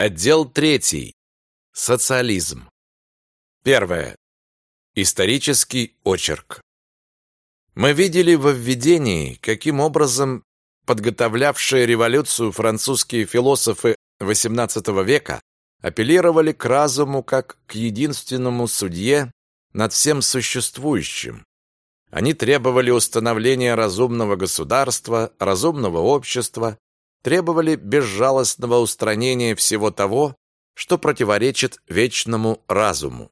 Отдел 3. Социализм. Первое. Исторический очерк. Мы видели во введении, каким образом подготовлявшие революцию французские философы XVIII века апеллировали к разуму как к единственному судье над всем существующим. Они требовали установления разумного государства, разумного общества, требовали безжалостного устранения всего того, что противоречит вечному разуму.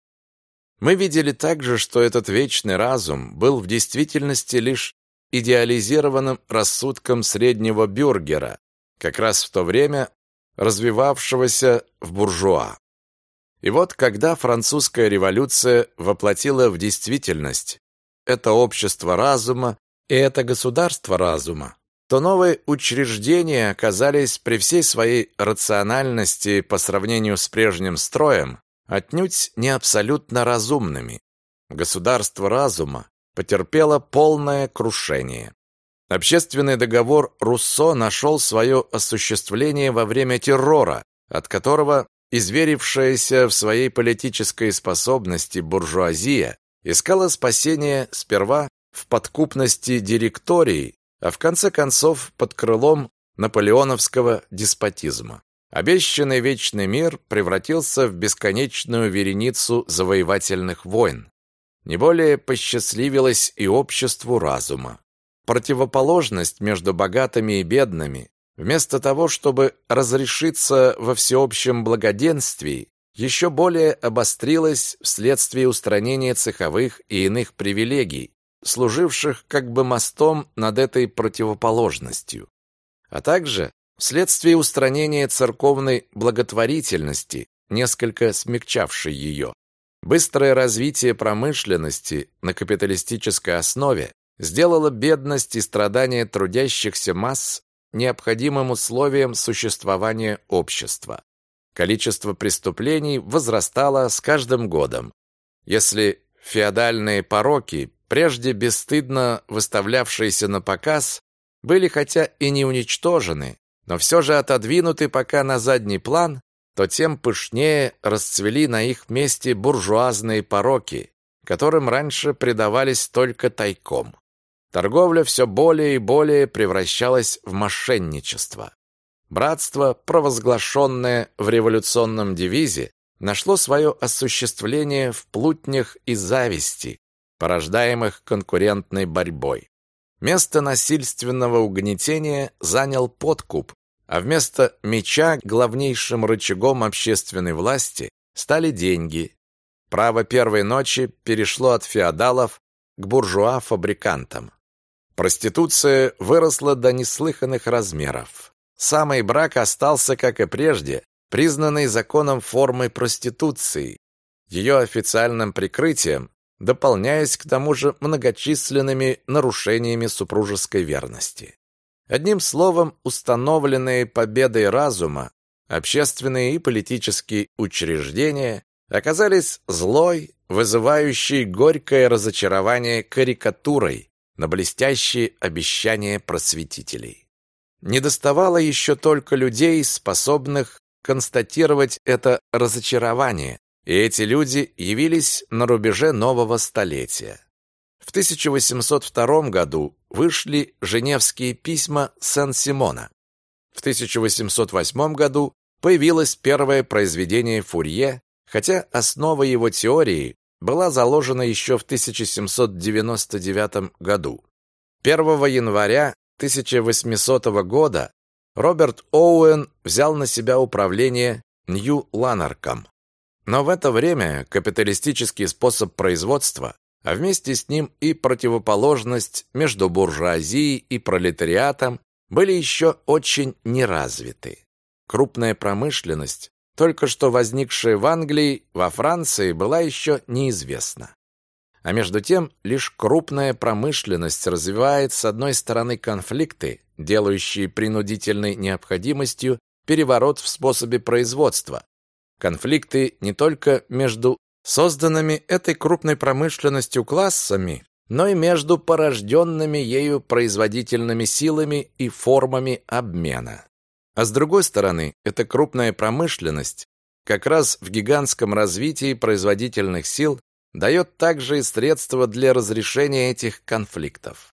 Мы видели также, что этот вечный разум был в действительности лишь идеализированным рассудком среднего бюргера, как раз в то время развивавшегося в буржуа. И вот когда французская революция воплотила в действительность это общество разума и это государство разума, то новые учреждения оказались при всей своей рациональности по сравнению с прежним строем отнюдь не абсолютно разумными. Государство разума потерпело полное крушение. Общественный договор Руссо нашел свое осуществление во время террора, от которого изверившаяся в своей политической способности буржуазия искала спасения сперва в подкупности директорий, а в конце концов под крылом наполеоновского деспотизма. Обещанный вечный мир превратился в бесконечную вереницу завоевательных войн. Не более посчастливилось и обществу разума. Противоположность между богатыми и бедными, вместо того, чтобы разрешиться во всеобщем благоденствии, еще более обострилась вследствие устранения цеховых и иных привилегий, служивших как бы мостом над этой противоположностью, а также вследствие устранения церковной благотворительности, несколько смягчавшей ее. Быстрое развитие промышленности на капиталистической основе сделало бедность и страдания трудящихся масс необходимым условием существования общества. Количество преступлений возрастало с каждым годом. Если феодальные пороки прежде бесстыдно выставлявшиеся на показ, были хотя и не уничтожены, но все же отодвинуты пока на задний план, то тем пышнее расцвели на их месте буржуазные пороки, которым раньше предавались только тайком. Торговля все более и более превращалась в мошенничество. Братство, провозглашенное в революционном девизе, нашло свое осуществление в плутнях и зависти, порождаемых конкурентной борьбой. Место насильственного угнетения занял подкуп, а вместо меча главнейшим рычагом общественной власти стали деньги. Право первой ночи перешло от феодалов к буржуа-фабрикантам. Проституция выросла до неслыханных размеров. Самый брак остался, как и прежде, признанной законом формой проституции. Ее официальным прикрытием дополняясь к тому же многочисленными нарушениями супружеской верности. Одним словом, установленные победой разума, общественные и политические учреждения оказались злой, вызывающей горькое разочарование карикатурой на блестящие обещания просветителей. Не доставало еще только людей, способных констатировать это разочарование, и эти люди явились на рубеже нового столетия. В 1802 году вышли Женевские письма Сен-Симона. В 1808 году появилось первое произведение Фурье, хотя основа его теории была заложена еще в 1799 году. 1 января 1800 года Роберт Оуэн взял на себя управление Нью-Ланарком. Но в это время капиталистический способ производства, а вместе с ним и противоположность между буржуазией и пролетариатом были еще очень неразвиты. Крупная промышленность, только что возникшая в Англии, во Франции, была еще неизвестна. А между тем, лишь крупная промышленность развивает с одной стороны конфликты, делающие принудительной необходимостью переворот в способе производства, Конфликты не только между созданными этой крупной промышленностью классами, но и между порожденными ею производительными силами и формами обмена. А с другой стороны, эта крупная промышленность как раз в гигантском развитии производительных сил дает также и средства для разрешения этих конфликтов.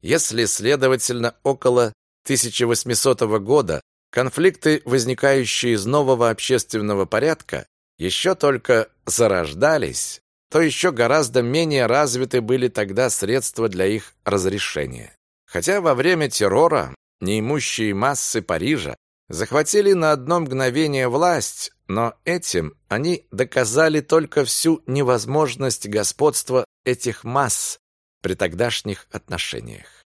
Если, следовательно, около 1800 года конфликты, возникающие из нового общественного порядка, еще только зарождались, то еще гораздо менее развиты были тогда средства для их разрешения. Хотя во время террора неимущие массы Парижа захватили на одно мгновение власть, но этим они доказали только всю невозможность господства этих масс при тогдашних отношениях.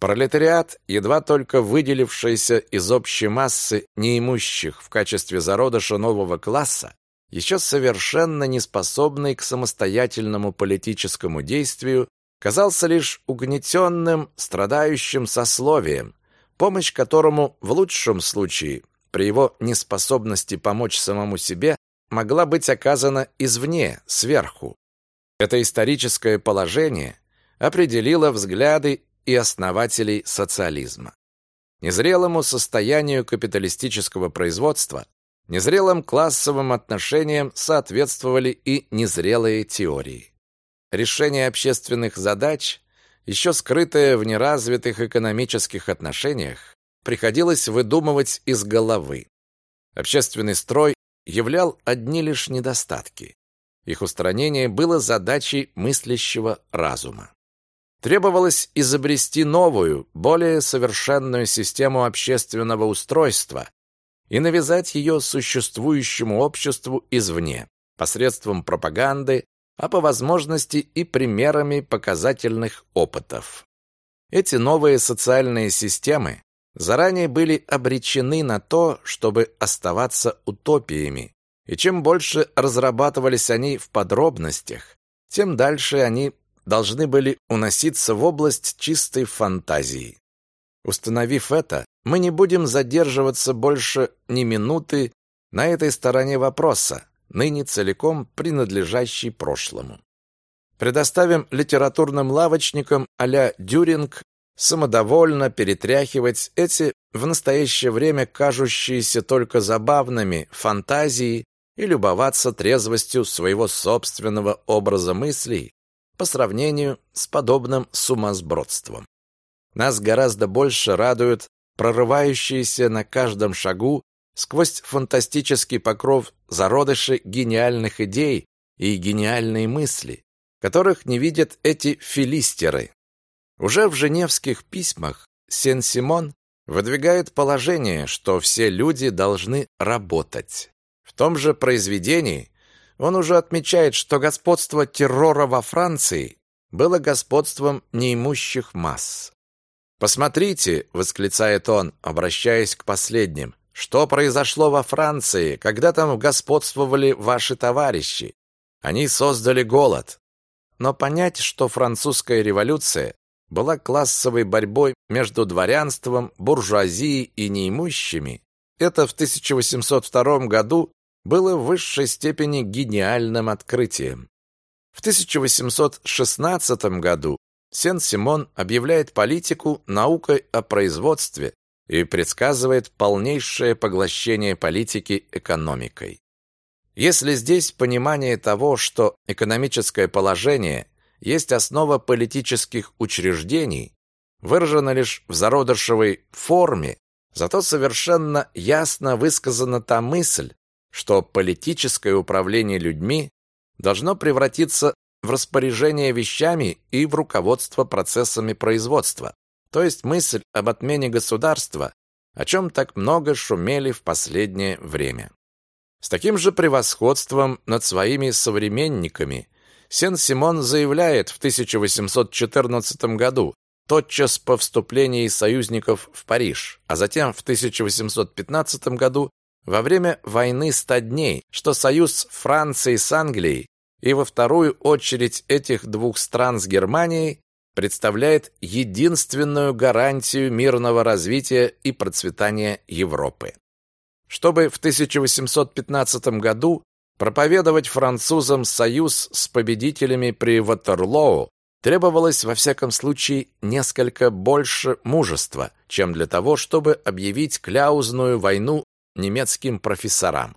Пролетариат, едва только выделившийся из общей массы неимущих в качестве зародыша нового класса, еще совершенно неспособный к самостоятельному политическому действию, казался лишь угнетенным, страдающим сословием, помощь которому в лучшем случае, при его неспособности помочь самому себе, могла быть оказана извне, сверху. Это историческое положение определило взгляды и основателей социализма. Незрелому состоянию капиталистического производства, незрелым классовым отношениям соответствовали и незрелые теории. Решение общественных задач еще скрытое в неразвитых экономических отношениях, приходилось выдумывать из головы. Общественный строй являл одни лишь недостатки. Их устранение было задачей мыслящего разума. Требовалось изобрести новую, более совершенную систему общественного устройства и навязать ее существующему обществу извне, посредством пропаганды, а по возможности и примерами показательных опытов. Эти новые социальные системы заранее были обречены на то, чтобы оставаться утопиями, и чем больше разрабатывались они в подробностях, тем дальше они должны были уноситься в область чистой фантазии. Установив это, мы не будем задерживаться больше ни минуты на этой стороне вопроса, ныне целиком принадлежащий прошлому. Предоставим литературным лавочникам а-ля Дюринг самодовольно перетряхивать эти в настоящее время кажущиеся только забавными фантазии и любоваться трезвостью своего собственного образа мыслей по сравнению с подобным сумасбродством. Нас гораздо больше радуют прорывающиеся на каждом шагу сквозь фантастический покров зародыши гениальных идей и гениальные мысли, которых не видят эти филистеры. Уже в Женевских письмах Сен-Симон выдвигает положение, что все люди должны работать. В том же произведении он уже отмечает, что господство террора во Франции было господством неимущих масс. «Посмотрите», — восклицает он, обращаясь к последним, что произошло во Франции, когда там господствовали ваши товарищи? Они создали голод. Но понять, что французская революция была классовой борьбой между дворянством, буржуазией и неимущими, это в 1802 году было в высшей степени гениальным открытием. В 1816 году Сен-Симон объявляет политику наукой о производстве, и предсказывает полнейшее поглощение политики экономикой. Если здесь понимание того, что экономическое положение есть основа политических учреждений, выражено лишь в зародышевой форме, зато совершенно ясно высказана та мысль, что политическое управление людьми должно превратиться в распоряжение вещами и в руководство процессами производства то есть мысль об отмене государства, о чем так много шумели в последнее время. С таким же превосходством над своими современниками Сен-Симон заявляет в 1814 году, тотчас по вступлении союзников в Париж, а затем в 1815 году во время войны ста дней, что союз Франции с Англией и во вторую очередь этих двух стран с Германией представляет единственную гарантию мирного развития и процветания Европы. Чтобы в 1815 году проповедовать французам союз с победителями при Ватерлоу, требовалось во всяком случае несколько больше мужества, чем для того, чтобы объявить кляузную войну немецким профессорам.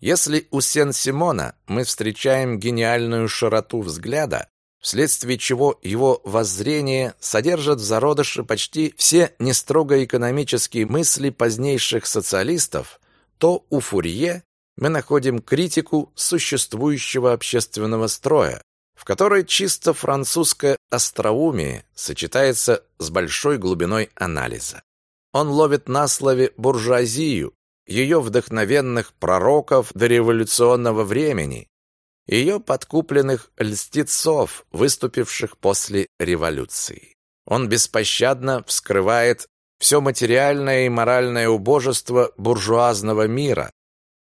Если у Сен-Симона мы встречаем гениальную широту взгляда, вследствие чего его воззрение содержит в зародыше почти все нестрого экономические мысли позднейших социалистов, то у Фурье мы находим критику существующего общественного строя, в которой чисто французское остроумие сочетается с большой глубиной анализа. Он ловит на слове буржуазию, ее вдохновенных пророков до революционного времени, ее подкупленных льстецов, выступивших после революции. Он беспощадно вскрывает все материальное и моральное убожество буржуазного мира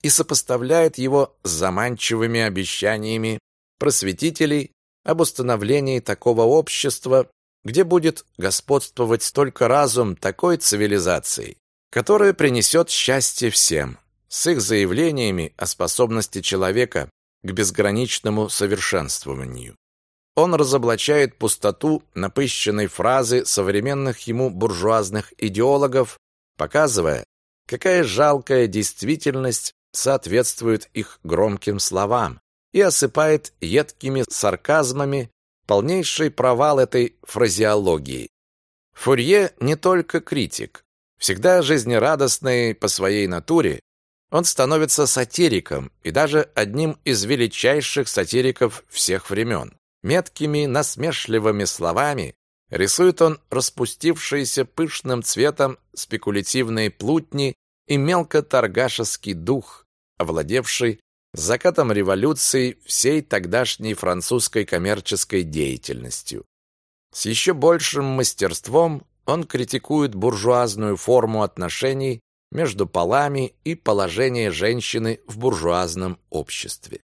и сопоставляет его с заманчивыми обещаниями просветителей об установлении такого общества, где будет господствовать только разум такой цивилизации, которая принесет счастье всем, с их заявлениями о способности человека к безграничному совершенствованию. Он разоблачает пустоту напыщенной фразы современных ему буржуазных идеологов, показывая, какая жалкая действительность соответствует их громким словам, и осыпает едкими сарказмами полнейший провал этой фразеологии. Фурье не только критик. Всегда жизнерадостный по своей натуре, он становится сатириком и даже одним из величайших сатириков всех времен. Меткими, насмешливыми словами рисует он распустившиеся пышным цветом спекулятивные плутни и мелкоторгашеский дух, овладевший закатом революции всей тогдашней французской коммерческой деятельностью. С еще большим мастерством он критикует буржуазную форму отношений между полами и положение женщины в буржуазном обществе.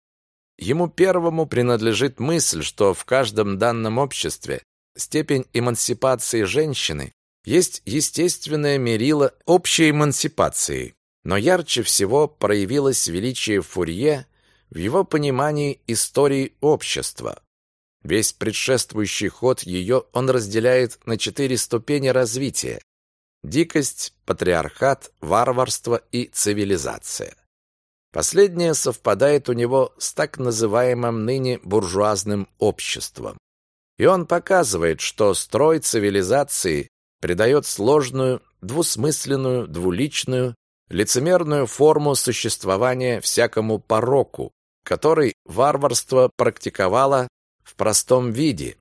Ему первому принадлежит мысль, что в каждом данном обществе степень эмансипации женщины есть естественное мерило общей эмансипации, но ярче всего проявилось величие Фурье в его понимании истории общества. Весь предшествующий ход ее он разделяет на четыре ступени развития: дикость, патриархат, варварство и цивилизация. Последнее совпадает у него с так называемым ныне буржуазным обществом. И он показывает, что строй цивилизации придает сложную, двусмысленную, двуличную, лицемерную форму существования всякому пороку, который варварство практиковало в простом виде,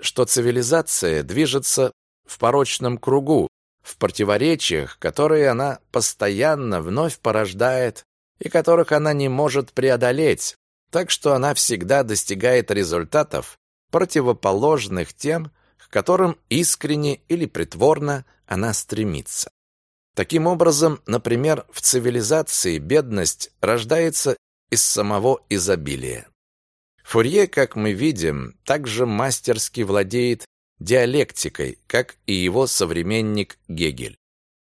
что цивилизация движется в порочном кругу, в противоречиях, которые она постоянно вновь порождает и которых она не может преодолеть, так что она всегда достигает результатов, противоположных тем, к которым искренне или притворно она стремится. Таким образом, например, в цивилизации бедность рождается из самого изобилия. Фурье, как мы видим, также мастерски владеет диалектикой, как и его современник Гегель.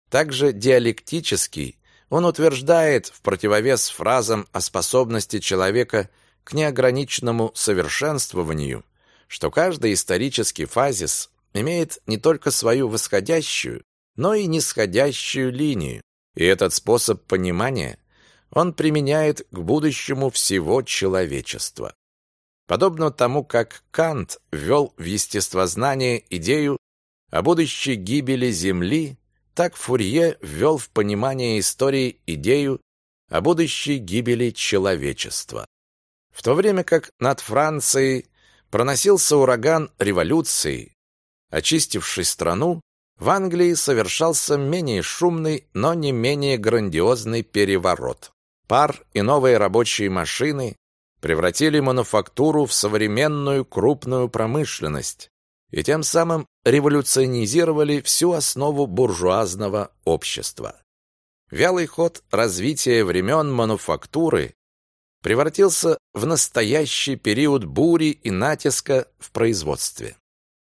Также диалектически он утверждает в противовес фразам о способности человека к неограниченному совершенствованию, что каждый исторический фазис имеет не только свою восходящую, но и нисходящую линию, и этот способ понимания он применяет к будущему всего человечества. Подобно тому, как Кант ввел в естествознание идею о будущей гибели Земли, так Фурье ввел в понимание истории идею о будущей гибели человечества. В то время как над Францией проносился ураган революции, очистивший страну, в Англии совершался менее шумный, но не менее грандиозный переворот. Пар и новые рабочие машины превратили мануфактуру в современную крупную промышленность и тем самым революционизировали всю основу буржуазного общества. Вялый ход развития времен мануфактуры превратился в настоящий период бури и натиска в производстве.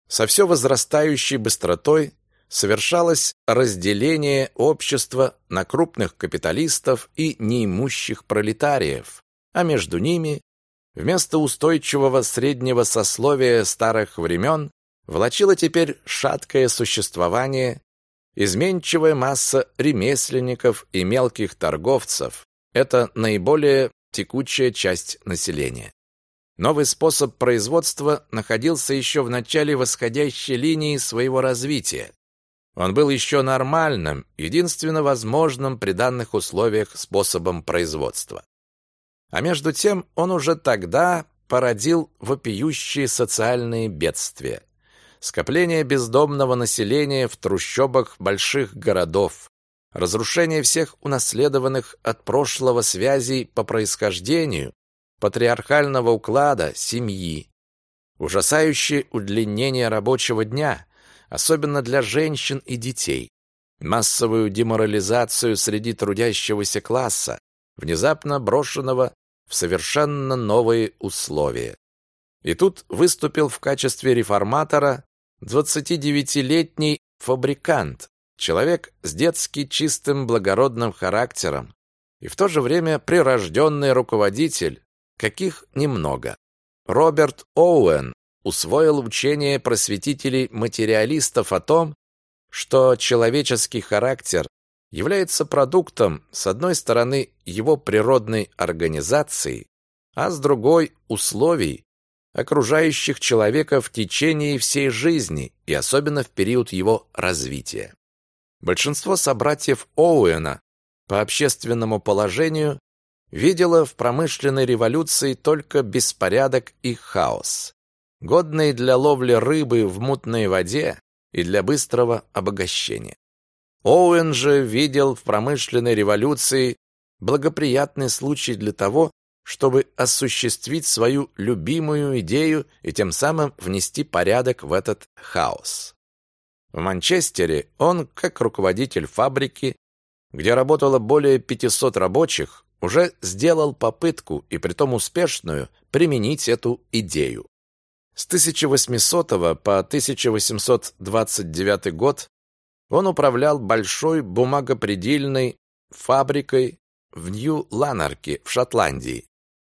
Со все возрастающей быстротой совершалось разделение общества на крупных капиталистов и неимущих пролетариев, а между ними вместо устойчивого среднего сословия старых времен влачила теперь шаткое существование, изменчивая масса ремесленников и мелких торговцев. Это наиболее текучая часть населения. Новый способ производства находился еще в начале восходящей линии своего развития. Он был еще нормальным, единственно возможным при данных условиях способом производства. А между тем он уже тогда породил вопиющие социальные бедствия. Скопление бездомного населения в трущобах больших городов, разрушение всех унаследованных от прошлого связей по происхождению, патриархального уклада, семьи, ужасающее удлинение рабочего дня, особенно для женщин и детей, массовую деморализацию среди трудящегося класса, внезапно брошенного в совершенно новые условия. И тут выступил в качестве реформатора 29-летний фабрикант, человек с детски чистым благородным характером и в то же время прирожденный руководитель, каких немного. Роберт Оуэн усвоил учение просветителей-материалистов о том, что человеческий характер является продуктом, с одной стороны, его природной организации, а с другой – условий, окружающих человека в течение всей жизни и особенно в период его развития. Большинство собратьев Оуэна по общественному положению видела в промышленной революции только беспорядок и хаос, годные для ловли рыбы в мутной воде и для быстрого обогащения. Оуэн же видел в промышленной революции благоприятный случай для того, чтобы осуществить свою любимую идею и тем самым внести порядок в этот хаос. В Манчестере он, как руководитель фабрики, где работало более 500 рабочих, уже сделал попытку, и притом успешную, применить эту идею. С 1800 по 1829 год он управлял большой бумагопредельной фабрикой в Нью-Ланарке в Шотландии.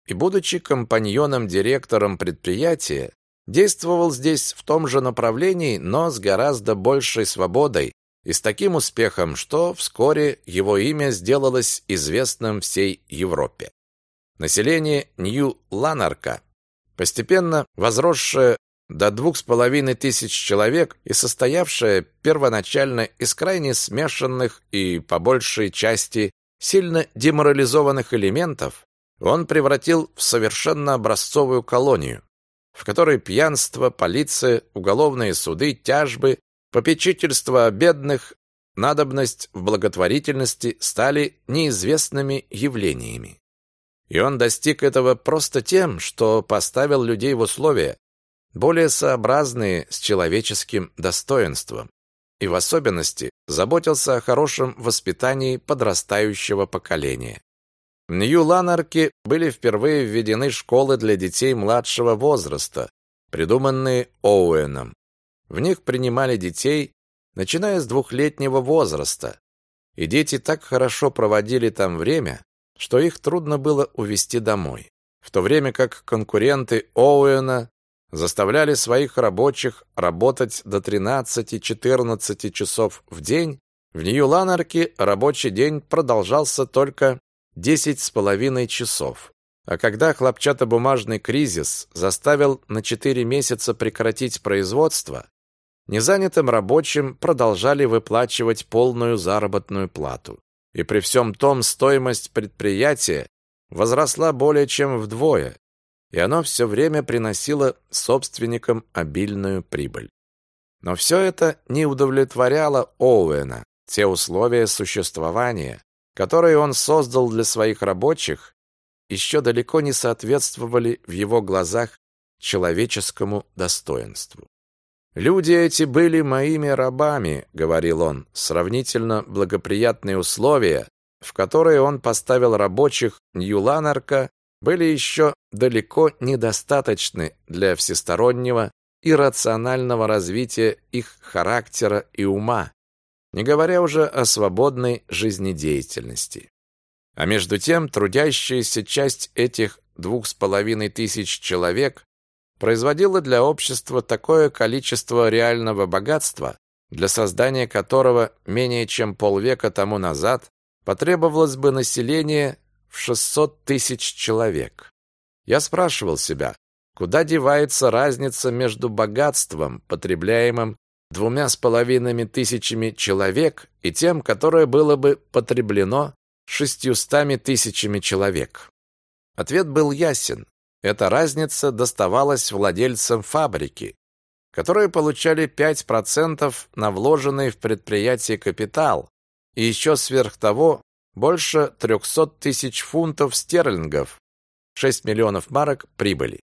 И, будучи компаньоном-директором предприятия, действовал здесь в том же направлении, но с гораздо большей свободой и с таким успехом, что вскоре его имя сделалось известным всей Европе. Население Нью-Ланарка, постепенно возросшее до двух с половиной тысяч человек и состоявшее первоначально из крайне смешанных и, по большей части, сильно деморализованных элементов, он превратил в совершенно образцовую колонию, в которой пьянство, полиция, уголовные суды, тяжбы Попечительство о бедных, надобность в благотворительности стали неизвестными явлениями. И он достиг этого просто тем, что поставил людей в условия, более сообразные с человеческим достоинством, и в особенности заботился о хорошем воспитании подрастающего поколения. В Нью-Ланарке были впервые введены школы для детей младшего возраста, придуманные Оуэном. В них принимали детей, начиная с двухлетнего возраста, и дети так хорошо проводили там время, что их трудно было увезти домой. В то время как конкуренты Оуэна заставляли своих рабочих работать до 13-14 часов в день, в Нью-Ланарке рабочий день продолжался только 10 с половиной часов. А когда хлопчатобумажный кризис заставил на 4 месяца прекратить производство, Незанятым рабочим продолжали выплачивать полную заработную плату. И при всем том стоимость предприятия возросла более чем вдвое, и оно все время приносило собственникам обильную прибыль. Но все это не удовлетворяло Оуэна. Те условия существования, которые он создал для своих рабочих, еще далеко не соответствовали в его глазах человеческому достоинству. «Люди эти были моими рабами», — говорил он, сравнительно благоприятные условия, в которые он поставил рабочих Ньюланарка, были еще далеко недостаточны для всестороннего и рационального развития их характера и ума, не говоря уже о свободной жизнедеятельности. А между тем трудящаяся часть этих двух с половиной тысяч человек производила для общества такое количество реального богатства, для создания которого менее чем полвека тому назад потребовалось бы население в 600 тысяч человек. Я спрашивал себя, куда девается разница между богатством, потребляемым двумя с половиной тысячами человек, и тем, которое было бы потреблено шестьюстами тысячами человек. Ответ был ясен. Эта разница доставалась владельцам фабрики, которые получали 5% на вложенный в предприятие капитал и еще сверх того больше 300 тысяч фунтов стерлингов, 6 миллионов марок прибыли.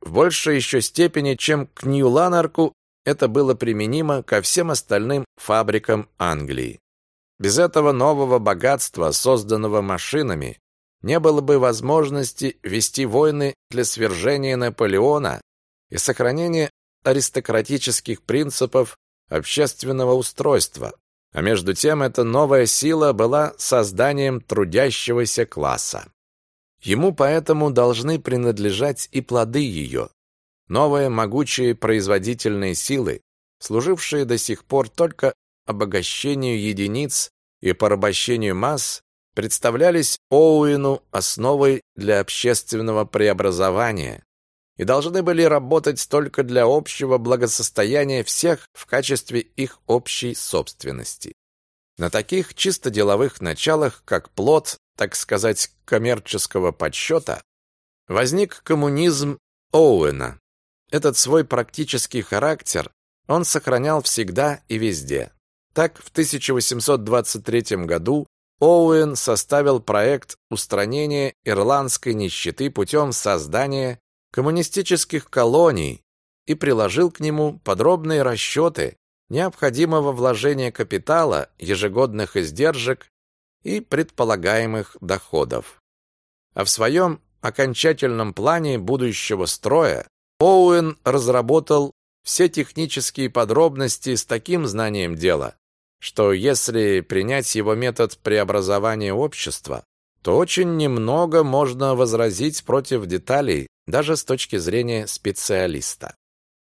В большей еще степени, чем к Нью-Ланарку, это было применимо ко всем остальным фабрикам Англии. Без этого нового богатства, созданного машинами, не было бы возможности вести войны для свержения Наполеона и сохранения аристократических принципов общественного устройства. А между тем эта новая сила была созданием трудящегося класса. Ему поэтому должны принадлежать и плоды ее. Новые могучие производительные силы, служившие до сих пор только обогащению единиц и порабощению масс, представлялись Оуэну основой для общественного преобразования и должны были работать только для общего благосостояния всех в качестве их общей собственности. На таких чисто деловых началах, как плод, так сказать, коммерческого подсчета, возник коммунизм Оуэна. Этот свой практический характер он сохранял всегда и везде. Так, в 1823 году Оуэн составил проект устранения ирландской нищеты путем создания коммунистических колоний и приложил к нему подробные расчеты необходимого вложения капитала, ежегодных издержек и предполагаемых доходов. А в своем окончательном плане будущего строя Оуэн разработал все технические подробности с таким знанием дела, что если принять его метод преобразования общества, то очень немного можно возразить против деталей даже с точки зрения специалиста.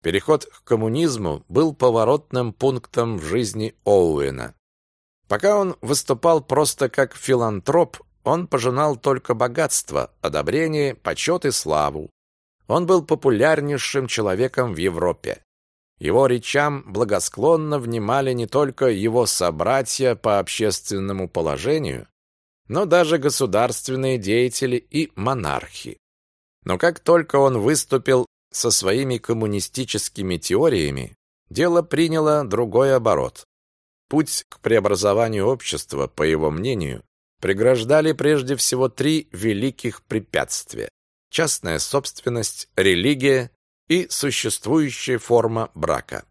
Переход к коммунизму был поворотным пунктом в жизни Оуэна. Пока он выступал просто как филантроп, он пожинал только богатство, одобрение, почет и славу. Он был популярнейшим человеком в Европе. Его речам благосклонно внимали не только его собратья по общественному положению, но даже государственные деятели и монархи. Но как только он выступил со своими коммунистическими теориями, дело приняло другой оборот. Путь к преобразованию общества, по его мнению, преграждали прежде всего три великих препятствия: частная собственность, религия и существующая форма брака.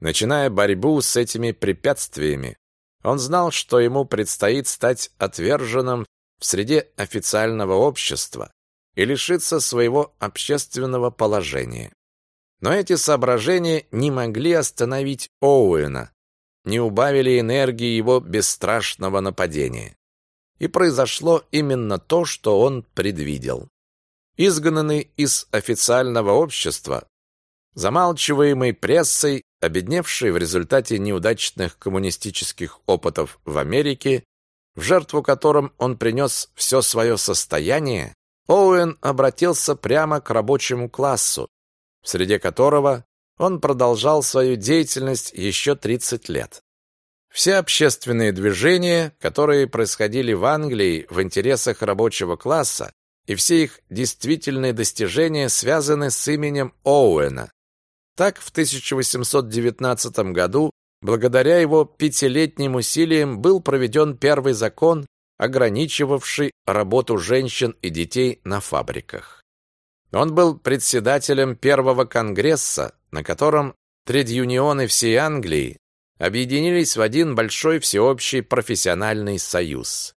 Начиная борьбу с этими препятствиями, он знал, что ему предстоит стать отверженным в среде официального общества и лишиться своего общественного положения. Но эти соображения не могли остановить Оуэна, не убавили энергии его бесстрашного нападения. И произошло именно то, что он предвидел. Изгнанный из официального общества, замалчиваемый прессой, обедневший в результате неудачных коммунистических опытов в Америке, в жертву которым он принес все свое состояние, Оуэн обратился прямо к рабочему классу, в среде которого он продолжал свою деятельность еще 30 лет. Все общественные движения, которые происходили в Англии в интересах рабочего класса, и все их действительные достижения связаны с именем Оуэна. Так, в 1819 году, благодаря его пятилетним усилиям, был проведен первый закон, ограничивавший работу женщин и детей на фабриках. Он был председателем первого конгресса, на котором тред-юнионы всей Англии объединились в один большой всеобщий профессиональный союз.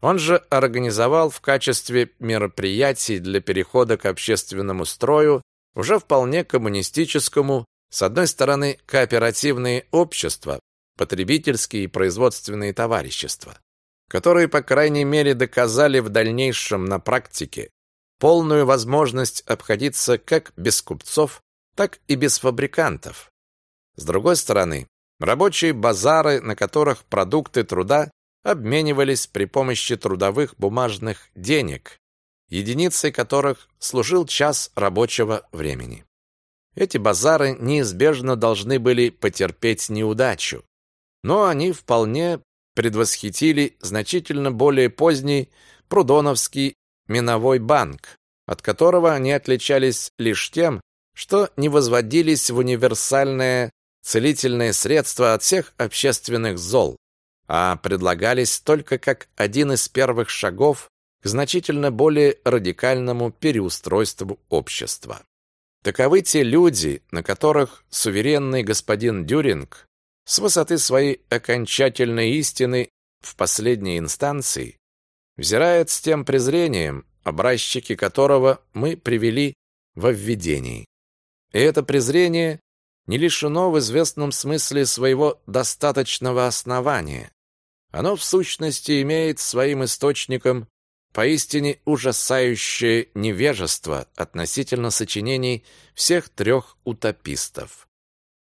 Он же организовал в качестве мероприятий для перехода к общественному строю, уже вполне коммунистическому, с одной стороны, кооперативные общества, потребительские и производственные товарищества, которые, по крайней мере, доказали в дальнейшем на практике, полную возможность обходиться как без купцов, так и без фабрикантов. С другой стороны, рабочие базары, на которых продукты труда обменивались при помощи трудовых бумажных денег, единицей которых служил час рабочего времени. Эти базары неизбежно должны были потерпеть неудачу, но они вполне предвосхитили значительно более поздний Прудоновский миновой банк, от которого они отличались лишь тем, что не возводились в универсальное целительное средство от всех общественных зол, а предлагались только как один из первых шагов значительно более радикальному переустройству общества. Таковы те люди, на которых суверенный господин Дюринг с высоты своей окончательной истины в последней инстанции взирает с тем презрением, образчики которого мы привели во введении. И это презрение не лишено в известном смысле своего достаточного основания. Оно в сущности имеет своим источником поистине ужасающее невежество относительно сочинений всех трех утопистов.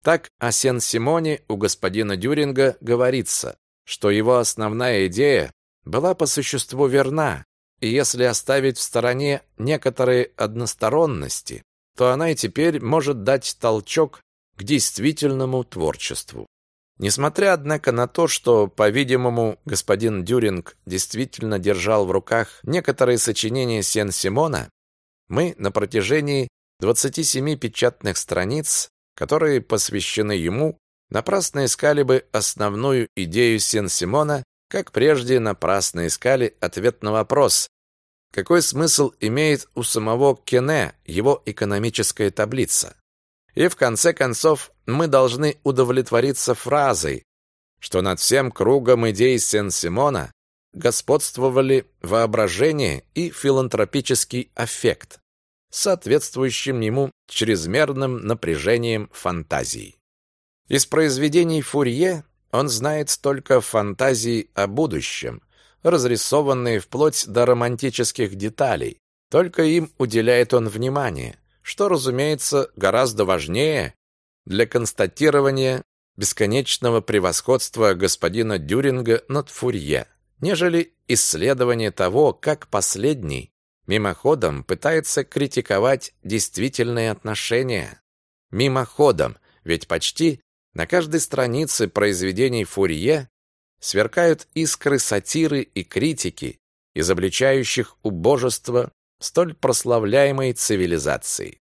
Так о Сен-Симоне у господина Дюринга говорится, что его основная идея была по существу верна, и если оставить в стороне некоторые односторонности, то она и теперь может дать толчок к действительному творчеству. Несмотря, однако, на то, что, по-видимому, господин Дюринг действительно держал в руках некоторые сочинения Сен-Симона, мы на протяжении 27 печатных страниц, которые посвящены ему, напрасно искали бы основную идею Сен-Симона, как прежде напрасно искали ответ на вопрос, какой смысл имеет у самого Кене его экономическая таблица. И в конце концов мы должны удовлетвориться фразой, что над всем кругом идей Сен-Симона господствовали воображение и филантропический аффект, соответствующим ему чрезмерным напряжением фантазии. Из произведений Фурье он знает только фантазии о будущем, разрисованные вплоть до романтических деталей. Только им уделяет он внимание, что, разумеется, гораздо важнее для констатирования бесконечного превосходства господина Дюринга над Фурье, нежели исследование того, как последний мимоходом пытается критиковать действительные отношения. Мимоходом, ведь почти на каждой странице произведений Фурье сверкают искры сатиры и критики, изобличающих убожество столь прославляемой цивилизации.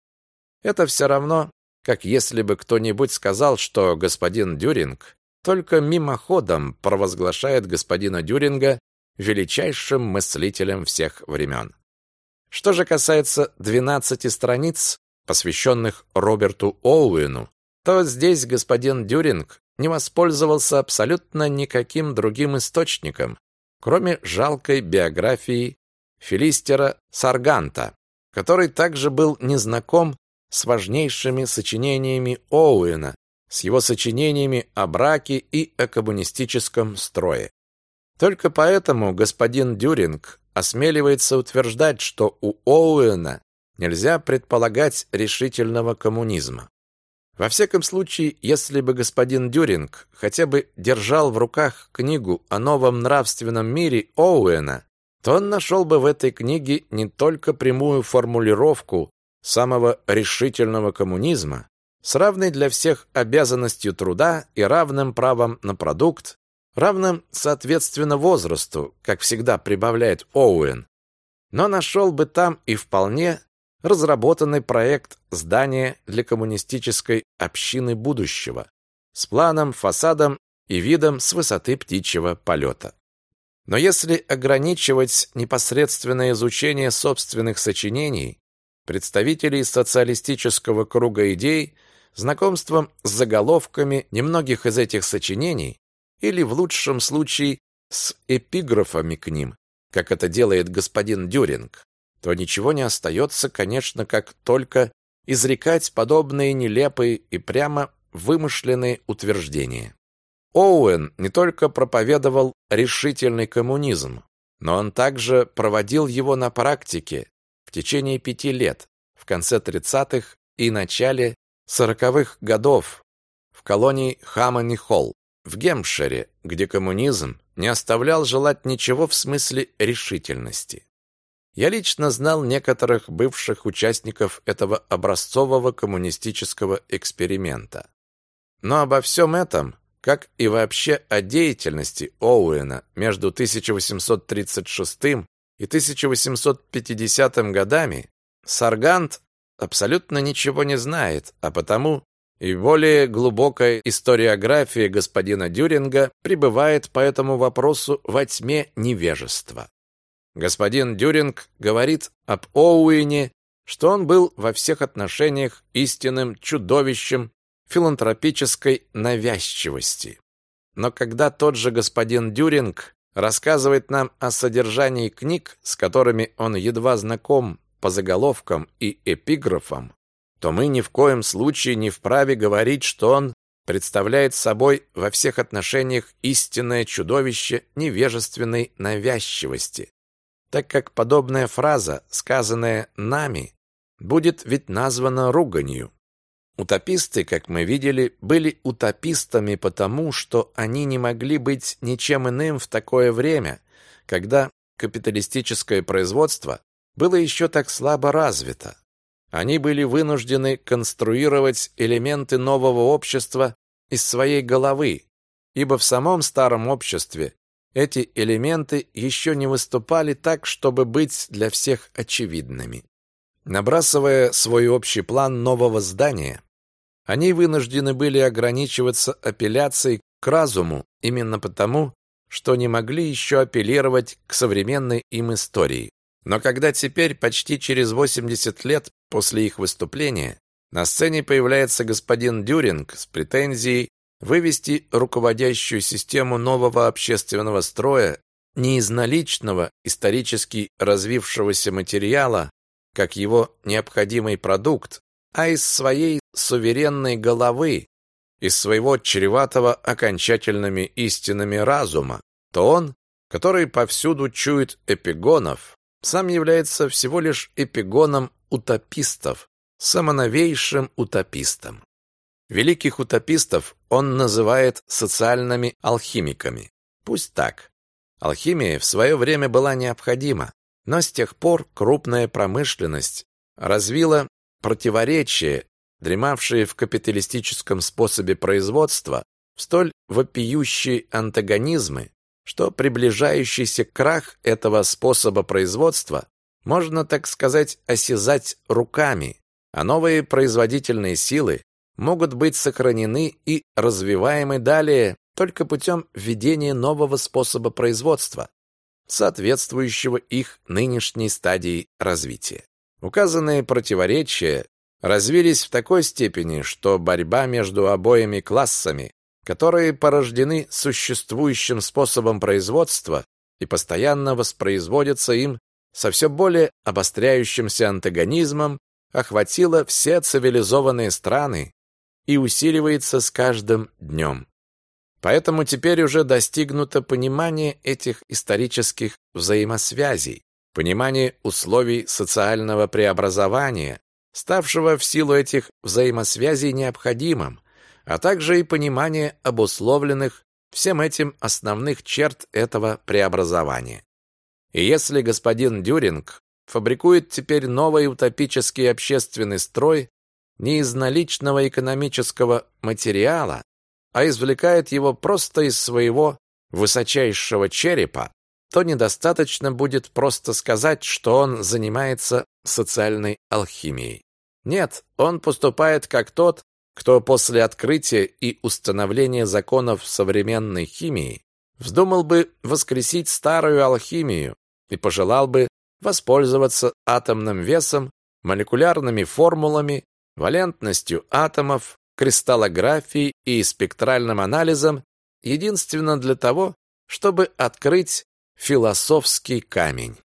Это все равно, как если бы кто-нибудь сказал, что господин Дюринг только мимоходом провозглашает господина Дюринга величайшим мыслителем всех времен. Что же касается 12 страниц, посвященных Роберту Оуэну, то здесь господин Дюринг не воспользовался абсолютно никаким другим источником, кроме жалкой биографии Филистера Сарганта, который также был незнаком с важнейшими сочинениями Оуэна, с его сочинениями о браке и о коммунистическом строе. Только поэтому господин Дюринг осмеливается утверждать, что у Оуэна нельзя предполагать решительного коммунизма. Во всяком случае, если бы господин Дюринг хотя бы держал в руках книгу о новом нравственном мире Оуэна, то он нашел бы в этой книге не только прямую формулировку самого решительного коммунизма, с равной для всех обязанностью труда и равным правом на продукт, равным, соответственно, возрасту, как всегда прибавляет Оуэн, но нашел бы там и вполне разработанный проект здания для коммунистической общины будущего с планом, фасадом и видом с высоты птичьего полета. Но если ограничивать непосредственное изучение собственных сочинений, представителей социалистического круга идей, знакомством с заголовками немногих из этих сочинений или в лучшем случае с эпиграфами к ним, как это делает господин Дюринг, то ничего не остается, конечно, как только изрекать подобные нелепые и прямо вымышленные утверждения. Оуэн не только проповедовал решительный коммунизм, но он также проводил его на практике, в течение пяти лет, в конце 30-х и начале 40-х годов в колонии Хаммони-Холл в Гемпшире, где коммунизм не оставлял желать ничего в смысле решительности. Я лично знал некоторых бывших участников этого образцового коммунистического эксперимента. Но обо всем этом, как и вообще о деятельности Оуэна между 1836 и 1850 годами, Саргант абсолютно ничего не знает, а потому и более глубокая историография господина Дюринга пребывает по этому вопросу во тьме невежества. Господин Дюринг говорит об Оуэне, что он был во всех отношениях истинным чудовищем филантропической навязчивости. Но когда тот же господин Дюринг рассказывает нам о содержании книг, с которыми он едва знаком по заголовкам и эпиграфам, то мы ни в коем случае не вправе говорить, что он представляет собой во всех отношениях истинное чудовище невежественной навязчивости, так как подобная фраза, сказанная нами, будет ведь названа руганью. Утописты, как мы видели, были утопистами потому, что они не могли быть ничем иным в такое время, когда капиталистическое производство было еще так слабо развито. Они были вынуждены конструировать элементы нового общества из своей головы, ибо в самом старом обществе эти элементы еще не выступали так, чтобы быть для всех очевидными. Набрасывая свой общий план нового здания, они вынуждены были ограничиваться апелляцией к разуму именно потому, что не могли еще апеллировать к современной им истории. Но когда теперь, почти через 80 лет после их выступления, на сцене появляется господин Дюринг с претензией вывести руководящую систему нового общественного строя не из наличного, исторически развившегося материала, как его необходимый продукт, а из своей суверенной головы, из своего чреватого окончательными истинами разума, то он, который повсюду чует эпигонов, сам является всего лишь эпигоном утопистов, самоновейшим утопистом. Великих утопистов он называет социальными алхимиками. Пусть так. Алхимия в свое время была необходима, но с тех пор крупная промышленность развила противоречия, дремавшие в капиталистическом способе производства, в столь вопиющие антагонизмы, что приближающийся крах этого способа производства можно, так сказать, осязать руками, а новые производительные силы могут быть сохранены и развиваемы далее только путем введения нового способа производства, соответствующего их нынешней стадии развития. Указанные противоречия развились в такой степени, что борьба между обоими классами, которые порождены существующим способом производства и постоянно воспроизводятся им со все более обостряющимся антагонизмом, охватила все цивилизованные страны и усиливается с каждым днем. Поэтому теперь уже достигнуто понимание этих исторических взаимосвязей, понимание условий социального преобразования, ставшего в силу этих взаимосвязей необходимым, а также и понимание обусловленных всем этим основных черт этого преобразования. И если господин Дюринг фабрикует теперь новый утопический общественный строй не из наличного экономического материала, а извлекает его просто из своего высочайшего черепа, то недостаточно будет просто сказать, что он занимается социальной алхимией. Нет, он поступает как тот, кто после открытия и установления законов современной химии вздумал бы воскресить старую алхимию и пожелал бы воспользоваться атомным весом, молекулярными формулами валентностью атомов, кристаллографией и спектральным анализом единственно для того, чтобы открыть философский камень.